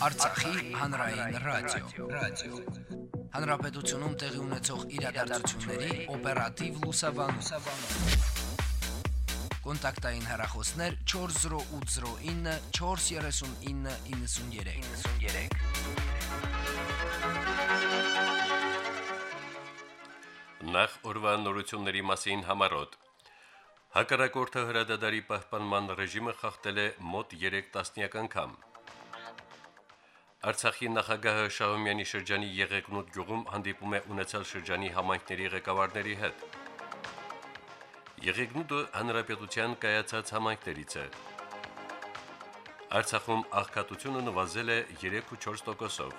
Արցախի հանրային ռադիո, ռադիո։ Հանրապետությունում տեղի ունեցող իրադարձությունների օպերատիվ լուսաբանում։ Կոնտակտային հեռախոսներ 40809 43993։ 93 Նախ օրվա նորությունների մասին համարոտ Հակառակորդը հրադադարի պահպանման ռեժիմը խախտել է մոտ 3 տասնյակ անգամ։ Արցախի նախագահը Շահումյանի շրջանի Եղեգնուտ գյուղում հանդիպում է ունեցել շրջանի համայնքների ղեկավարների հետ։ Եղեգնուտը հանրապետության կայացած համայնքներից է։ Արցախում աղքատությունը նվազել է 3.4%-ով։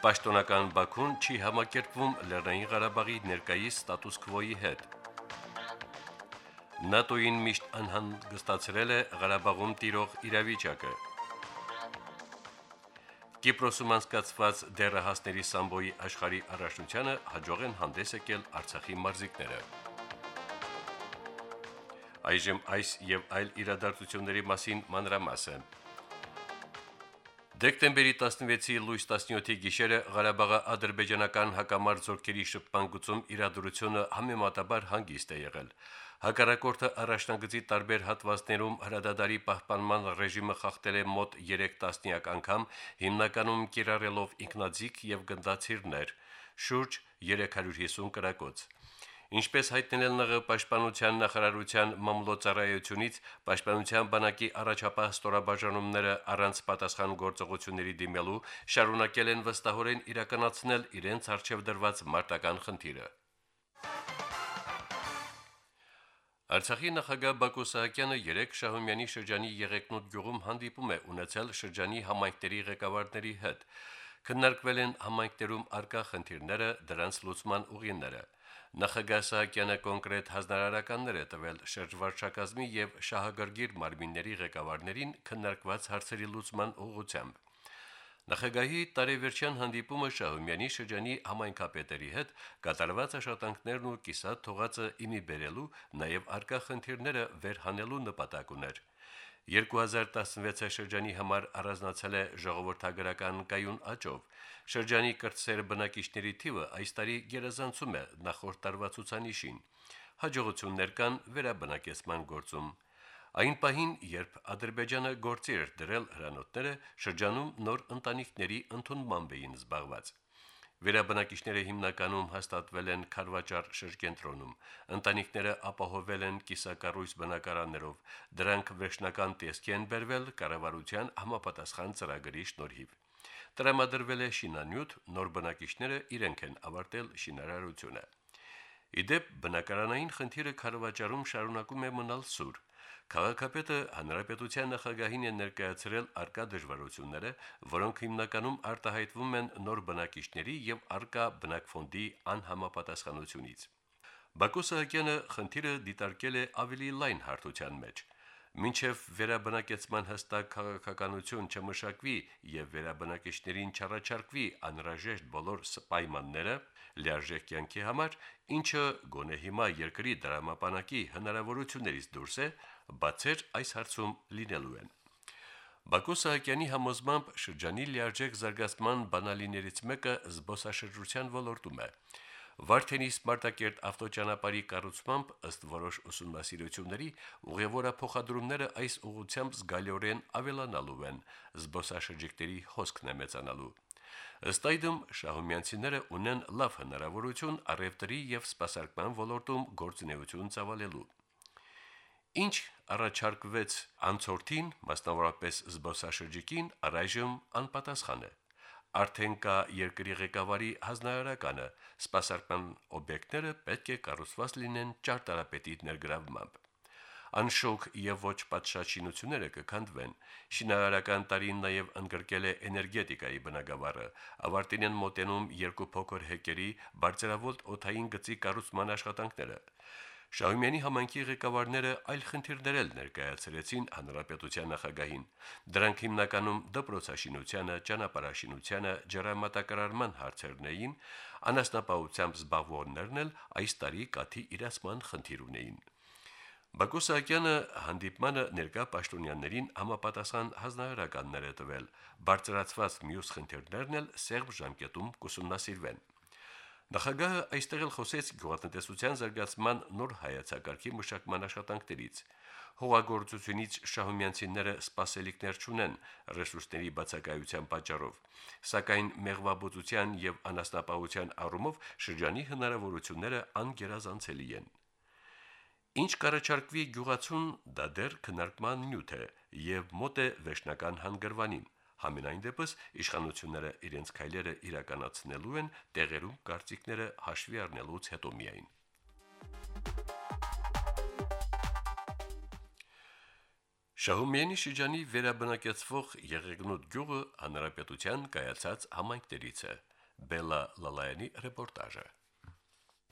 Պաշտոնական Բաքուն չի համակերպվում Լեռնային Ղարաբաղի ներկայիս ստատուս քվոյի հետ։ ՆԱՏՕ-ին միշտ անհանգստացրել է Ղարաբաղում տիրող իրավիճակը։ Կիպրոսում անցկացված դերահասների սամբոյի աշխարհի առաջնությանը հաջող են հանդես եկել Արցախի մարզիկները։ Այժմ այս եւ այլ իրադարձությունների մասին մանրամասը։ Դեկտեմբերի 16-ի լույս 17-ի գիշերը Ղարաբաղի ադրբեջանական հակամարտ զորքերի շփման գծում իրադրությունը համեմատաբար հանգիստ է եղել։ Հակառակորդը առաջնագծի տարբեր հատվածներում հրադադարի պահպանման ռեժիմը խախտել է մոտ 3 տասնյակ անգամ, հիմնականում կիրառելով ինքնաձիգ եւ գնդացիրներ, շուրջ 350 կրակոց։ Ինչպես հայտնել ՆՂ պաշտպանության նախարարության մամլոյցարայությունից, պաշտպանության բանակի առաջապահ ստորաբաժանումները առանց պատասխան գործողությունների դիմելու շարունակել են վստահորեն իրականացնել իրենց արժեվ դրված մարտական խնդիրը։ Արցախի նախագահ Բակո Սահակյանը երեք Շահումյանի շրջանի Եղեգնուտ գյուղում հանդիպում է ունեցել շրջանի համայնքների ղեկավարների հետ։ Քննարկվել են համայնքներում արկա խնդիրները, դրանց լուծման ուղիները։ Նախագահ Սահակյանը կոնկրետ հանրարարականներ է տվել շրջվարչակազմի եւ շահագրգիռ մարմինների ղեկավարներին քննարկված հարցերի լուծման ուղղությամբ։ Նախագահի տարեվերջյան հանդիպումը Շահումյանի շրջանի համայնքապետերի հետ կատարված աշխատանքներն ու կիսատ թողածը իմի բերելու, նաև արկա խնդիրները վերհանելու նպատակ ուներ։ 2016 շրջանի համար առանձնացել է ժողովրդագրական կայուն աճով։ Շրջանի կրտսեր բնակիչների թիվը այս տարի գերազանցում է նախորդ տարվա ցուցանիշին։ Հաջողություններ կան վերաբնակեցման գործում։ Այն պահին, երբ Ադրբեջանը գործի էր դրել հրանոթները, շրջանում նոր ընտանիքների ընդունմամբ էին զբաղված։ Վերաբնակիչները հիմնականում հաստատվել են Խարվաճար շրջենտրոնում։ Ընտանիքները ապահովել են կիսակառույց բնակարաններով։ Դրանք վերջնական տեսքի են բերվել կառավարության համապատասխան ծրագրի շնորհիվ։ Տրամադրվել է շինանյութ, նոր բնակիչները իրենք են ավարտել շինարարությունը։ Իդեպ բնակարանային խնդիրը Խարվաճարում շարունակում է մնալ սուր։ Քաղաքապետը հանրապետության նախագահին է ներկայացրել արկա դժվարությունները, որոնք հիմնականում արտահայտվում են նոր բնակիչների եւ արկա բնակֆոնդի անհամապատասխանությունից։ Բակո Սահակյանը խնդիրը դիտարկել է ավելի լայն հարթության մեջ։ Մինչև վերաբնակեցման հստակ քաղաքականություն չմշակվի եւ վերաբնակիչներին չառաջարկվի անհրաժեշտ բոլոր պայմանները լիարժեք կյանքի համար, ինչը գոնե հիմա երկրի դրամապանակի հնարավորություններից դուրս է, բացեր այս հարցում լինելու են։ Բակո Սահակյանի համոզմամբ շրջանի լիարժեք զարգացման բանալիներից մեկը զբոսաշրջության ոլորտում է։ Վարդենիս Մարտակերտ ավտոճանապարհի կառուցմամբ ըստ որոշ ուսումնասիրությունների ուղևորափոխադրումները այս ուղությամբ զգալիորեն ավելանալու են, զբոսաշրջիկների հոսքն է մեծանալու։ Ըստ այդմ շահումյանցիները ունեն լավ հնարավորություն առևտրի եւ սպասարկման ոլորտում գործունեություն ծավալելու։ Ինչ առաջարկվեց անցորդին, մասնավորապես զբոսաշրջիկին, առայժմ անպատասխան է։ Արդեն կա երկրի ղեկավարի հանրարարականը, սպասարկման օբյեկտները պետք է կառուցված լինեն ճարտարապետի ներգրավմամբ անշոք եւ ոչ պատշաճինությունները կքանդվեն։ Շինարարական տարին նաեւ ընդգրկել է էներգետիկայի բնագավառը։ Ավարտին են մոտենում երկու փոքր հեկերի բարձրավոլտ օթային գծի կառուցման աշխատանքները։ Շահումյանի համանքի ղեկավարները այլ խնդիրներ էլ ներկայացրեցին հանրապետության նախագահին։ Դրանք հիմնականում դպրոցաշինությանը, ճանապարհաշինությանը, ջրամատակարարման հարցերն էին, անասնապահությամբ զբաղվողներն էլ այս տարի կաթի իրացման խնդիր ունեին։ Բակո Սահակյանը հանդիպմանը ներկա պաշտոնյաներին համապատասխան հանրահարականներ է տվել։ Բարձրացված մյուս խնդիրներն էլ սերբ ժամկետում կուսումնասիրվեն։ Նախագահը այստեղ էլ խոսեց գյուղատնտեսության զարգացման նոր հայացակարգի մշակման աշխատանքներից։ Հողագործությունից շահումյանցիները սպասելիքներ չունեն ռեսուրսների բացակայության պատճառով, սակայն մեղվաբուծության եւ անասնապահության առումով շրջանի հնարավորությունները անգերազանցելի են։ Ինչ կառաջարկվի գյուղացուն դա դեռ քննարկման նյութ է եւ մոտ է վերջնական հանգրվանին։ Համենայն դեպս իշխանությունները իրենց քայլերը իրականացնելու են տեղերում կարծիքները հաշվի առնելուց հետո միայն։ Շահումյանի շրջանի վերաբնակեցվող Եղեգնոտ գյուղը հանրապետության կայացած համայնքներից է։ Բելա Լալայանի ռեպորտաժը։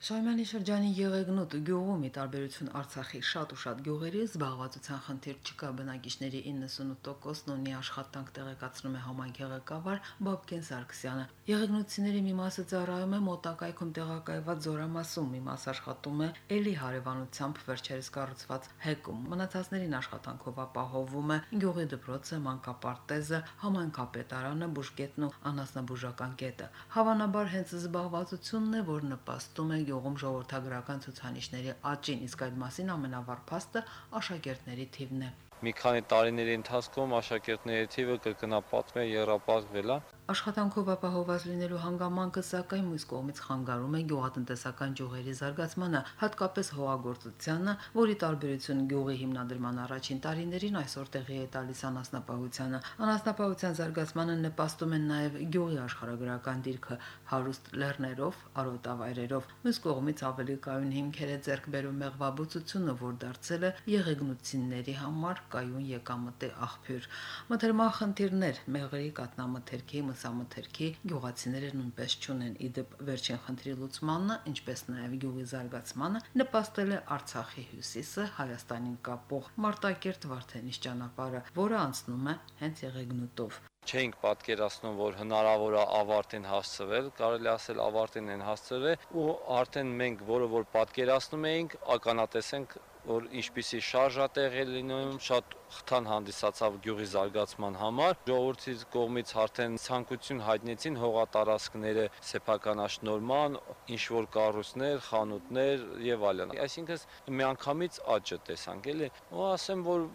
Շահումյանի շրջանի Եղեգնոտ գյուղում՝ ի տարբերություն Արցախի շատ ու շատ գյուղերի, զբաղվածության խնդիր չկա բնակիչների 98%-ն ունի աշխատանք տեղեկացնում է համայնքի ղեկավար Բաբկեն Սարգսյանը։ Եղեգնոցիների մի մասը ծառայում է մոտակայքում տեղակայված Զորամասում, մի մաս աշխատում է Էլի հարևանությամբ վերջերս կառուցված Հեկում։ Մնացածներին աշխատանքով ապահովում է գյուղի դպրոցը, մանկապարտեզը, համայնքապետարանը, բուժկետն ու անասնաբուժական կետը։ Հավանաբար հենց զբաղվածությունն է, որ նպաստում է գյուղում ժողովրդագրական ցուցանիշների աճին, իսկ այդ մասին ամենավառ փաստը աշակերտների թիվն է։ Մի քանի տարիների ընթացքում աշակերտների թիվը կրկնապատկվել երապատկվել է Աշխատանքով ապահովված լինելու հանգամանքը սակայն մյուս կողմից խանգարում է գյուղատնտեսական ջուղերի զարգացմանը, հատկապես հողագործությանը, որի տարբերություն գյուղի հիմնադրման առաջին տարիներին այսօր տեղի է տալիս անասնապահությանը։ Անասնապահության զարգացմանը նպաստում են նաև գյուղի աշխարհագրական դիրքը հարուստ լեռներով, արոտավայրերով։ Մյուս կողմից ավելի կայուն հիմքեր է ձեռք բերում մեղվաբուծությունը, որ դարձել է եղեգնությունների համար կայուն եկամտի աղբյուր։ Մթերմախնդիրներ, մեղրի կատնամթերքի մսամթերքի գյուղացիները նույնպես ճունեն իդեպ վերջին խնդրի լուծմանը, ինչպես նաև գյուղի զարգացմանը նպաստել է Արցախի հյուսիսը Հայաստանին կապող Մարտակերտ Վարդենիս ճանապարհը, որը անցնում է հենց Եղեգնուտով չէինք պատկերացնում, որ հնարավոր է ավարտին հասցվել, կարելի ասել ավարտին են հասցվել ու արդեն մենք որը որ պատկերացնում էինք, ականատեսենք որ ինչպիսի շարժ է տեղի լինում, շատ խթան հանդիսացավ գյուղի զարգացման համար։ Ժողովրդի կողմից արդեն ցանկություն հայտնեցին հողատարածքները սեփականաշնորհման, ինչ որ կառույցներ, խանութներ եւ այլն։ Այսինքն միանգամից աճը տեսանք, էլի։ Ու ասեմ, որ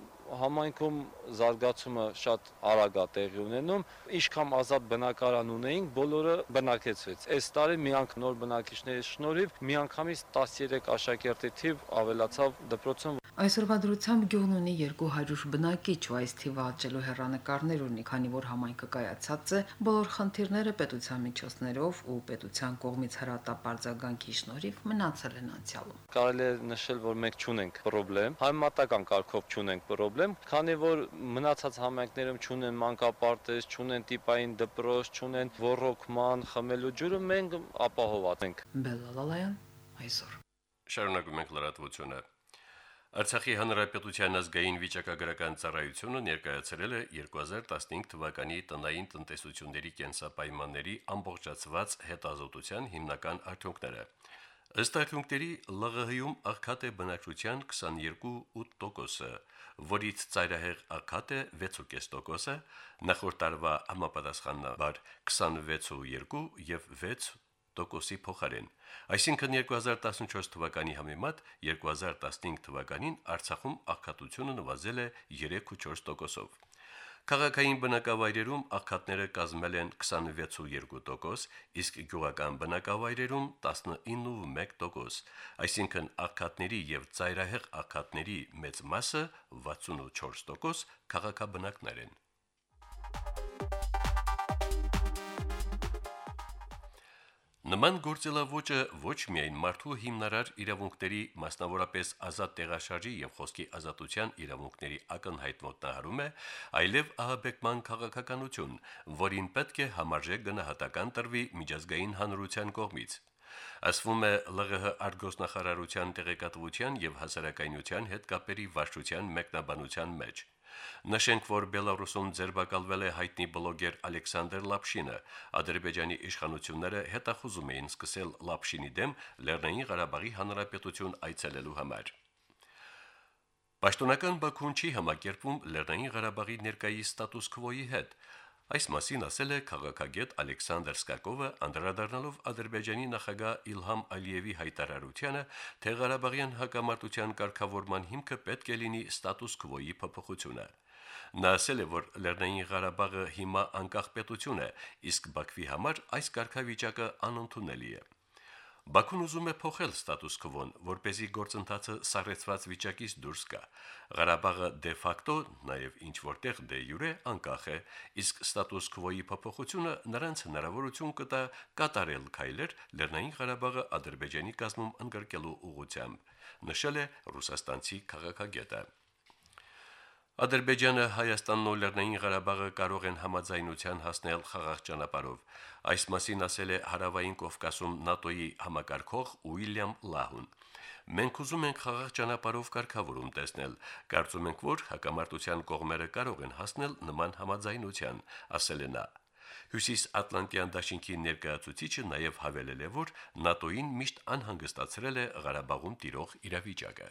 համայնքում զարգացումը շատ արագ է տեղի ունենում։ Ինչքան ազատ բնակարան ունեինք, բոլորը բնակեցվեց։ Այս տարի միանք նոր բնակիչների շնորհիվ միանգամից 13 աշակերտի թիվ ավելացավ դպրոցում։ Այսօրվա դրությամբ գյուղն ունի 200 բնակիչ, ու այս թիվը աճելու հերանեկարներ ունի, քանի որ համայնքը կայացած է, բոլոր խնդիրները պետության միջոցներով ու պետության կողմից հրատապարձագանքի շնորհիվ մնացել են անցյալում։ Կարելի է նշել, որ մենք ճունենք խնդրեմ, համեմատական կարգով ճունենք խնդրեմ, քանի որ մնացած համայնքներում ճունեն մանկապարտեզ, ճունեն տիպային դպրոց, ճունեն ռոռոկման, խմելու ջուրը, մենք ապահոված ենք։ Բելալալայան այսօր։ Շարունակում ենք լրատվությունը։ Արցախի հանրապետության ազգային վիճակագրական ծառայությունը ներկայացրել է 2015 թվականի տնային տնտեսությունների կենսապայմանների ամբողջացված հետազոտության հիմնական արդյունքները։ Ըստ արդյունքների ԼՂՀ-ում աղքատ է բնակչության 22.8%-ը, որից ծայրահեղ աղքատ է 6.5%-ը, նախորդ տարվա համապատասխանաբար 26.2 եւ 6 տոկոսի փոխարեն։ Այսինքն 2014 թվականի համեմատ 2015 թվականին Արցախում աղքատությունը նվազել է 3.4 տոկոսով։ Քաղաքային բնակավայրերում աղքատները կազմել են 26.2%, իսկ գյուղական բնակավայրերում 19.1%, այսինքն աղքատների եւ ծայրահեղ աղքատների մեծ մասը 64% քաղաքաբնակներ են։ Նման գործելավոճը ոչ միայն մարդու հիմնարար իրավունքների, մասնավորապես ազատ տեղաշարժի եւ խոսքի ազատության իրավունքների ակնհայտ ոտնահարում է, այլև ահաբեկման քաղաքականություն, որին պետք է համարժեք գնահատական տրվի միջազգային հանրության կողմից։ Ասվում է ԼՂՀ արտգոսնախարարության տեղեկատվության եւ հասարակայնության հետ կապերի վարչության մեկնաբանության մեջ։ Նշենք, որ Բելարուսում ձերբակալվել է հայտնի բլոգեր Ալեքսանդր Լապշինը։ Ադրբեջանի իշխանությունները հետախուզում էին սկսել Լապշինի դեմ Լեռնային Ղարաբաղի Հանրապետություն այցելելու համար։ Պաշտոնական Բաքուն չի համակերպվում Լեռնային Ղարաբաղի ներկայի ստատուս քվոյի հետ։ Այս մասին ասել է քաղաքագետ Ալեքսանդր Սկակովը, անդրադառնալով Ադրբեջանի նախագահ Իլհամ Ալիևի հայտարարությանը, թե Ղարաբաղյան հակամարտության կարգավորման հիմքը պետք է լինի ստատուս քվոյի փոփոխությունը։ Նա ասել է, որ Լեռնային Ղարաբաղը հիմա անկախ պետություն է, իսկ Բաքվի համար այս կարգավիճակը անընդունելի է։ Բաքուն ուզում է փոխել ստատուս քվոն, որ เป զի գործընթացը սառեցված վիճակից դուրս գա։ Ղարաբաղը դե ֆակտո, նաև ինչ որտեղ դե յուրե անկախ է, իսկ ստատուս քվոյի փոփոխությունը նրանց հնարավորություն կտա կատարել քայլեր Լեռնային Ղարաբաղը Ադրբեջանի կազմում ընդգրկելու ուղղությամբ, նշել է ռուսաստանցի քաղաքագետը։ Ադրբեջանը, Հայաստանն ու Լեռնային Ղարաբաղը կարող են համաձայնության հասնել խաղաղ ճանապարհով։ Այս մասին ասել է Հարավային Կովկասում ՆԱՏՕ-ի համակարգող Ուիլյամ Լահուն։ Մենք ուզում ենք խաղաղ ճանապարհով կարգավորում տեսնել։ Կարծում ենք, որ հակամարտության կողմերը կարող են հասնել նման համաձայնության, ասել է նա։ Հյուսիս Ատլանտյան դաշինքի ներկայացուցիչը նաև հավելել է, որ ՆԱՏՕ-ին միշտ անհանգստացրել է Ղարաբաղում տիրող իրավիճակը։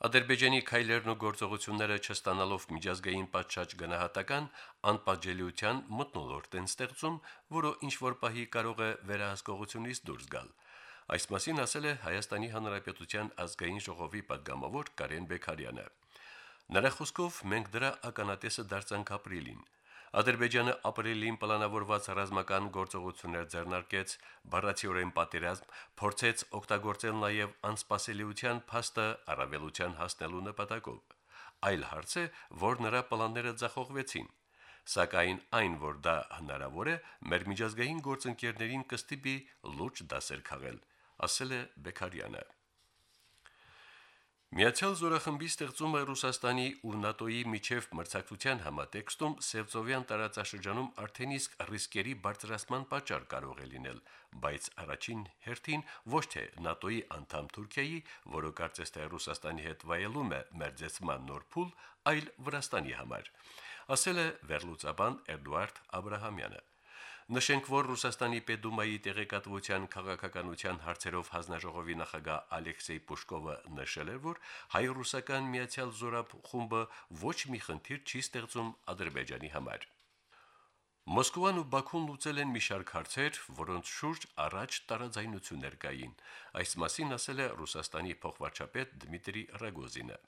Ադրբեջանի քայլերն ու գործողությունները չստանալով միջազգային պատշաճ գնահատական անպատժելիության մտնոլորտ են ստեղծում, որը ինչ որ պահի կարող է վերահսկողությունից դուրս գալ։ Այս մասին ասել է Հայաստանի Հանրապետության ազգային ժողովի падգամավոր Կարեն Բեկարյանը։ Նրա խոսքով մենք դրա ականատեսը դարձանք ապրիլին։ Ադրբեջանը ապրիլին պլանավորված ռազմական գործողություններ ձեռնարկեց, բառացիորեն պատերազմ, փորձեց օգտագործել նաև անսպասելիության փաստը առավելության հասնելու նպատակով։ Այլ հարց է, որ նրա պլանները ձախողվեցին։ Սակայն այն, որ դա հնարավոր է, մեր միջազգային գործընկերներին կստիպի լուրջ դասեր քաղել, ասել է Բեկարյանը։ Միացյալ զորախմբի ստեղծումը Ռուսաստանի ու ՆԱՏՕ-ի միջև մրցակցության համատեքստում Սևծովյան տարածաշրջանում արդեն իսկ ռիսկերի բարձրացման պատճառ կարող է լինել, բայց առաջին հերթին ոչ թե ՆԱՏՕ-ի անդամ Թուրքիայի, որը կարծես թե Ռուսաստանի հետ վայելում է մերձեցման նոր փուլ, այլ Վրաստանի համար, ասել է վերլուծաբան Էդուարդ Աբ รา համյանը։ Նշենք, որ Ռուսաստանի Պետդումայի տեղեկատվության քաղաքականության հարցերով հանձնաժողովի նախագահ Ալեքսեյ Պուշկովը նշել է, որ հայ-ռուսական միացյալ զորապ խումբը ոչ մի խնդիր չի ստեղծում Ադրբեջանի համար։ Մոսկվան ու Բաքուն լուծել են մի շարք հարցեր, որոնց շուրջ առաջ տարաձայնություններ կային։ Այս մասին ասել է Ռուսաստանի փոխվարչապետ Դմիտրի Ռագոզինը։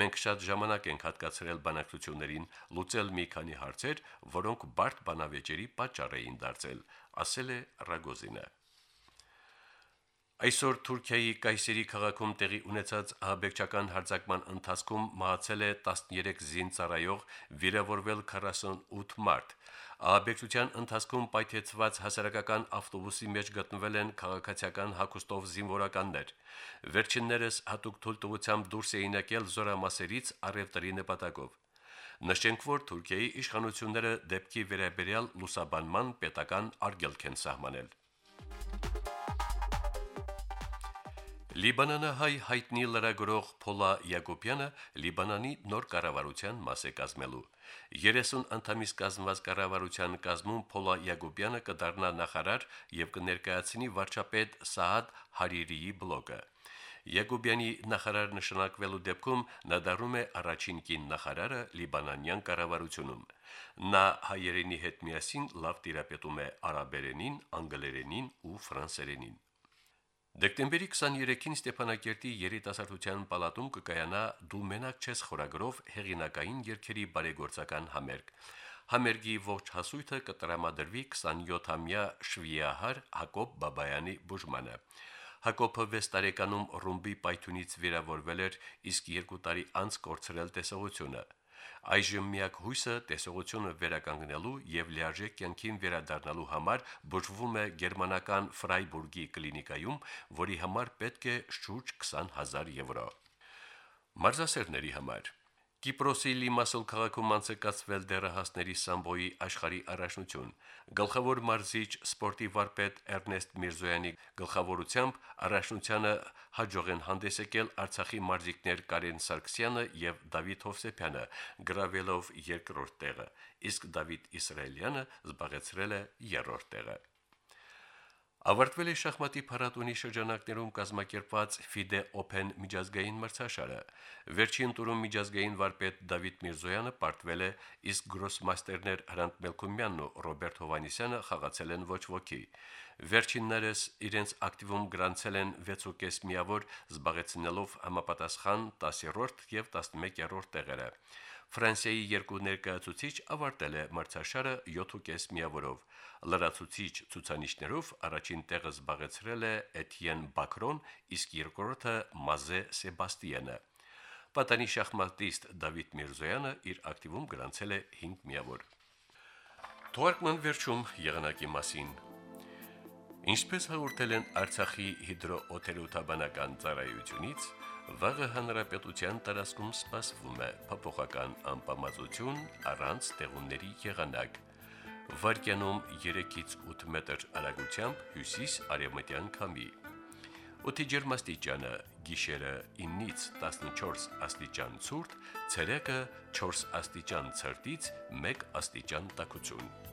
Մենք շատ ժամանակ ենք հատկացրել բանակցություններին, լուծել մի քանի հարցեր, որոնք բարդ բանավեճերի պատճառ էին դարձել, ասել է Ռագոզինը։ Այսօր Թուրքիայի Կայսերի քաղաքում տեղի ունեցած ահաբեկչական հարձակման ընթացքում մահացել է 13 զինծառայող, վիրավորվել 48 մարդ։ Ահաբեկչության ընթացքում պայթեցված հասարակական ավտոբուսի մեջ գտնվել են քաղաքացիական հակոստով զինվորականներ։ Վերջիններս հատուկ թույլտվությամբ դուրս էին եկել զորամասերից առևտրի նպատակով։ Նշենք, որ Թուրքիայի իշխանությունները դեպքի վերաբերյալ լուսաբանման պետական արգելք են սահմանել։ Լիբանանահայ հայտնի լրագրող Փոլա Յակոբյանը Լիբանանի նոր կառավարության մաս է կազմելու։ 30 անդամից կազմված կառավարության կազմում Փոլա Յակոբյանը կդառնա նախարար եւ կներկայացնի վարչապետ Սաադ Հարիրիի բլոգը։ Յակոբյանի նախարար նշանակվելու դեպքում նա դառնում է առաջին կին նախարարը Լիբանանյան կառավարությունում։ Նա հայերենի հետ միասին լավ տիրապետում է արաբերենին, անգլերենին ու ֆրանսերենին։ Դեկտեմբերի 23-ին Ստեփանակերտի երիտասարդության պալատում կկայանա «Դու մենակ չես» խորագրով հեղինակային երկերի բարեգործական համերգ։ Համերգի ողջ հասույթը կտրամադրվի 27-ամյա շվիահար Հակոբ Բաբայանի բուժմանը։ Հակոբը 6 տարեկանում ռումբի պայթյունից վիրավորվել էր, իսկ 2 տարի անց կորցրել տեսողությունը։ Այժմ միակ հույսը տեսողությունը վերականգնելու եւ լիարժեք կյանքին վերադառնալու համար բուժվում է գերմանական Ֆրայբուրգի կլինիկայում, որի համար պետք է շուրջ 20000 եվրո։ Մարզասերների համար Կիպրոսի Լիմասոլ քաղաքում անցկացվել դերահասների սամբոյի աշխարհի առաջնություն։ Գլխավոր մարզիչ սպորտի վարպետ Էրնեստ Միրզոյանի գլխավորությամբ առաջնությանը հաջող են հանդես եկել Արցախի մարզիկներ Կարեն Սարգսյանը եւ Դավիթ Հովսեփյանը, գրավելով երկրորդ տեղը, իսկ Դավիթ Իսրայելյանը զբաղեցրել է երրորդ տեղը։ Ավարտվել է շախմատի փառատոնի շրջանակներում կազմակերպված FIDE Open միջազգային մրցաշարը։ Վերջին տուրում միջազգային վարպետ Դավիթ Միրզոյանը պարտվել է, իսկ գրոսմաստերներ Հրանտ Մելքումյանն ու Ռոբերտ Հովանիսյանը խաղացել են ոչ ոքի։ Վերջիններս իրենց ակտիվում գրանցել են 6.5 միավոր, զբաղեցնելով համապատասխան 10-րդ եւ 11-րդ տեղերը։ Ֆրանսիայի երկու ներկայացուցիչ ավարտել է մրցաշարը 7.5 միավորով։ Լրացուցիչ ցուցանիշներով առաջին տեղը զբաղեցրել է Էթիեն Բակրոն, իսկ երկրորդը Մազե Սեբաստիանը։ Պատանի շախմատիստ Դավիթ Միրզոյանը իր ակտիվում գրանցել է 5 միավոր։ Թուրքմեն վերջում եղանակի մասին։ Ինչպես հաղորդել են Արցախի հիդրոօթերոթաբանական ծառայությունից, Վաղը հանրապետության տարածքում սպասվում է փոփոխական անպամացություն առանց տեղումների եղանակ։ Վարկյանում 3-ից 8 մետր արագությամբ հյուսիս-արևմտյան քամի։ Օդի ջերմաստիճանը՝ գիշերը 9-ից 14 աստիճան ցուրտ, ցերեկը 4 աստիճան ցրտից 1 աստիճան տաքություն։